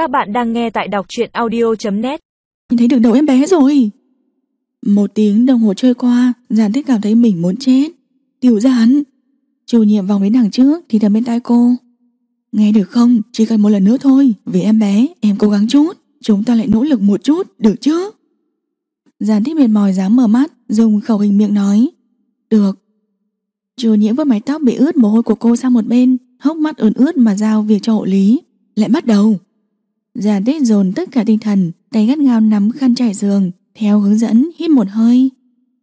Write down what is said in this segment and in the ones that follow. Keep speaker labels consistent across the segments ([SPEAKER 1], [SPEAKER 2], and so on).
[SPEAKER 1] Các bạn đang nghe tại đọc truyện audio.net
[SPEAKER 2] Nhìn thấy được đầu em bé rồi. Một tiếng đồng hồ trôi qua, Giản thích cảm thấy mình muốn chết. Tiểu giản, Chủ nhiệm vòng đến đằng trước thì thầm bên tai cô. Nghe được không? Chỉ cần một lần nữa thôi. Vì em bé, em cố gắng chút. Chúng ta lại nỗ lực một chút, Được chứ? Giản thích mệt mỏi dám mở mắt, Dùng khẩu hình miệng nói. Được. Chủ nhiệm với mái tóc bị ướt mồ hôi của cô sang một bên, Hốc mắt ướt ướt mà giao việc cho hộ lý. Lại bắt đầu. Giả tích dồn tất cả tinh thần Tay gắt gao nắm khăn trải giường Theo hướng dẫn hít một hơi.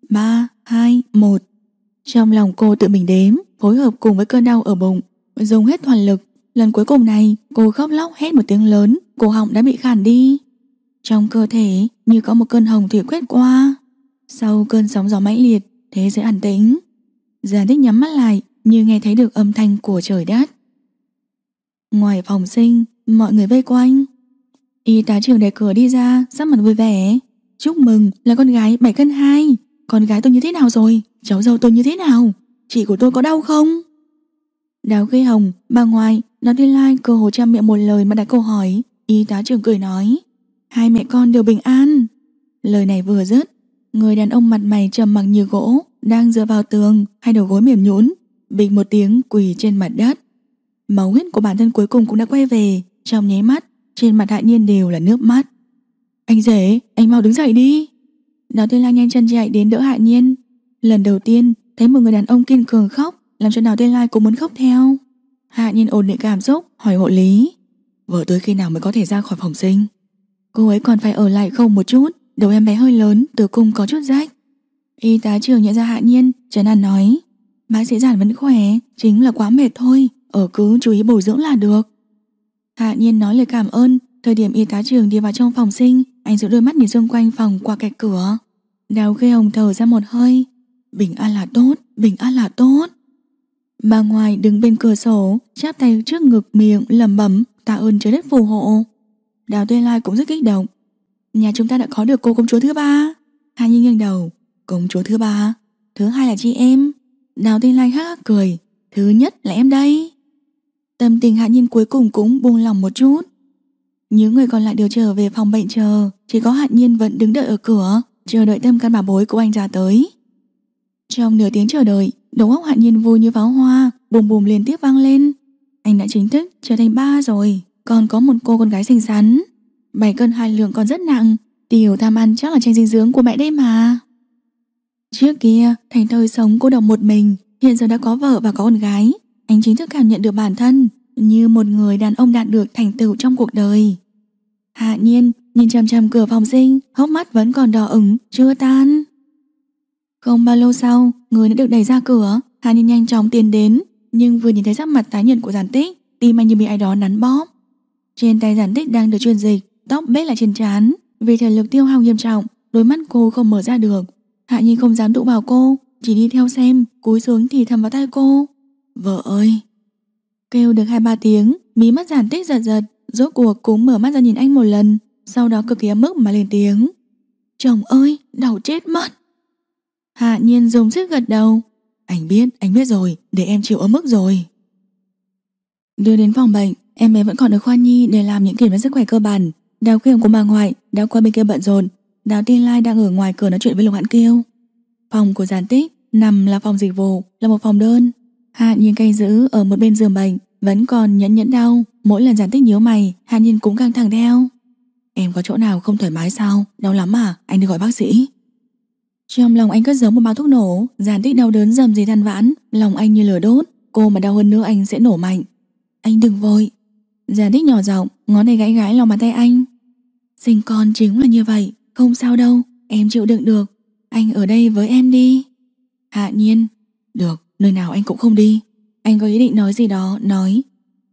[SPEAKER 2] 3, 2, 1 Trong lòng cô tự mình đếm Phối hợp cùng với cơn đau ở bụng Dùng hết toàn lực. Lần cuối cùng này cô khóc lóc hét một tiếng lớn Cổ họng đã bị khản đi. Trong cơ thể như có một cơn hồng thủy quét qua. Sau cơn sóng gió mãnh liệt Thế giới an tĩnh. Giả tích nhắm mắt lại Như nghe thấy được âm thanh của trời đất. Ngoài phòng sinh Mọi người vây quanh. Y tá trưởng đẩy cửa đi ra, Sắc mặt vui vẻ. Chúc mừng là con gái 7 cân 2 Con gái tôi như thế nào rồi? Cháu dâu tôi như thế nào? Chị của tôi có đau không? Đào gây hồng, Bà ngoại Nó đi lai cơ hồ trang miệng một lời mà đặt câu hỏi. Y tá trưởng cười nói, Hai mẹ con đều bình an. Lời này vừa dứt, Người đàn ông mặt mày trầm mặc như gỗ, Đang dựa vào tường Hai đầu gối mềm nhũn Bình một tiếng quỳ trên mặt đất. Máu huyết của bản thân cuối cùng cũng đã quay về, Trong nháy mắt trên mặt hạ nhiên đều là nước mắt. Anh rể, anh mau đứng dậy đi. Đào Tiên Lang nhanh chân chạy đến đỡ hạ nhiên. Lần đầu tiên thấy một người đàn ông kiên cường khóc Làm cho Đào Tiên Lai cũng muốn khóc theo. Hạ nhiên ổn định cảm xúc Hỏi hộ lý. Vợ tới khi nào mới có thể ra khỏi phòng sinh? Cô ấy còn phải ở lại không một chút Đầu em bé hơi lớn, tử cung có chút rách. Y tá trưởng nhận ra hạ nhiên Trần An nói. Bác sĩ giản vẫn khỏe, chính là quá mệt thôi Ở cứ chú ý bổ dưỡng là được. Hạ nhiên nói lời cảm ơn. Thời điểm y tá trưởng đi vào trong phòng sinh Anh giữ đôi mắt nhìn xung quanh phòng qua cạch cửa. Đào khê hồng thở ra một hơi. Bình an là tốt, bình an là tốt. Bà ngoài đứng bên cửa sổ Chắp tay trước ngực miệng lẩm bẩm Tạ ơn trời đất phù hộ. Đào Tuyên Lai cũng rất kích động. Nhà chúng ta đã có được cô công chúa thứ ba. Hà Nhi nghiêng đầu. Công chúa thứ ba? Thứ hai là chị em? Đào Tuyên Lai hắc hắc cười. Thứ nhất là em đây. Tâm tình Hạ Nhiên cuối cùng cũng buông lòng một chút. Những người còn lại đều trở về phòng bệnh chờ. Chỉ có Hạ Nhiên vẫn đứng đợi ở cửa, Chờ đợi tâm căn bà bối của anh ra tới. Trong nửa tiếng chờ đợi, Đầu óc Hạ Nhiên vui như pháo hoa, Bùm bùm liên tiếp vang lên. Anh đã chính thức trở thành ba rồi, Còn có một cô con gái xinh xắn. Bảy cân hai lượng còn rất nặng, Tiểu tham ăn chắc là tranh dinh dưỡng của mẹ đây mà. Trước kia, Thành thời sống cô độc một mình, Hiện giờ đã có vợ và có con gái. Anh chính thức cảm nhận được bản thân Như một người đàn ông đạt được thành tựu trong cuộc đời. Hạ nhiên, Nhìn chằm chằm cửa phòng sinh, Hốc mắt vẫn còn đỏ ửng, chưa tan. Không bao lâu sau, Người đã được đẩy ra cửa. Hạ nhiên nhanh chóng tiến đến, Nhưng vừa nhìn thấy sắc mặt tái nhợt của giản tích, Tim anh như bị ai đó nắn bóp. Trên tay giản tích đang được truyền dịch, Tóc bết lại trên trán. Vì thể lực tiêu hao nghiêm trọng, Đôi mắt cô không mở ra được. Hạ Nhi không dám đụng vào cô, Chỉ đi theo xem, Cúi xuống thì thầm vào tay cô. Vợ ơi. Kêu được hai ba tiếng, Mí mắt giản tích giật giật, Rốt cuộc cũng mở mắt ra nhìn anh một lần, Sau đó cực kỳ ấm ức mà lên tiếng. Chồng ơi, đau chết mất. Hạ nhiên dùng sức gật đầu. Anh biết anh biết rồi, Để em chịu ấm ức rồi. Đưa đến phòng bệnh, Em bé vẫn còn ở khoa nhi để làm những kiểm tra sức khỏe cơ bản. Đào khiêm của bà ngoại đã qua bên kia bận rộn. Đào Tiên Lai đang ở ngoài cửa nói chuyện với Lục Hãn Kiêu. Phòng của giản tích Nằm là phòng dịch vụ, Là một phòng đơn. Hạ nhiên canh giữ ở một bên giường bệnh, Vẫn còn nhẫn nhẫn đau. Mỗi lần giản tích nhíu mày, Hạ nhiên cũng căng thẳng theo. Em có chỗ nào không thoải mái sao? Đau lắm à? Anh đi gọi bác sĩ. Trong lòng anh cất giấu một bao thuốc nổ. Giản tích đau đớn dầm gì than vãn. Lòng anh như lửa đốt. Cô mà đau hơn nữa anh sẽ nổ mạnh. Anh đừng vội. Giản tích nhỏ giọng, Ngón tay gãi gãi lòng bàn tay anh. Sinh con chính là như vậy, Không sao đâu. Em chịu đựng được. Anh ở đây với em đi. Hạ nhiên, Được. Nơi nào anh cũng không đi. Anh có ý định nói gì đó, Nói.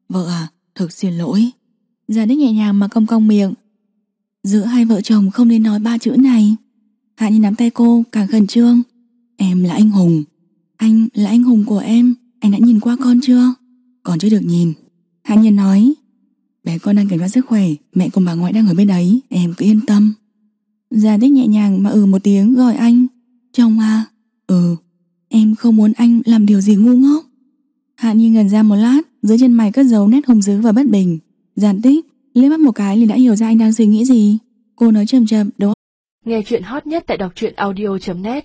[SPEAKER 2] Vợ à Thực xin lỗi. Giả đích nhẹ nhàng mà cong cong miệng. Giữa hai vợ chồng không nên nói ba chữ này. Hạ nhìn nắm tay cô, càng khẩn trương. Em là anh hùng. Anh là anh hùng của em. Anh đã nhìn qua con chưa? Còn chưa được nhìn. Hạ nhiên nói. Bé con đang kiểm tra sức khỏe. Mẹ cùng bà ngoại đang ở bên đấy Em cứ yên tâm. Gia tích nhẹ nhàng mà ừ một tiếng, gọi anh. Chồng à? Ừ. Em không muốn anh làm điều gì ngu ngốc. Hạ Nhi ngần ra một lát Dưới chân mày cất dấu nét hung dữ và bất bình. Giản tích liếc mắt một cái liền đã hiểu ra anh đang suy nghĩ gì. Cô nói chậm chậm, đúng
[SPEAKER 1] Nghe chuyện hot nhất tại đọc truyện audio.net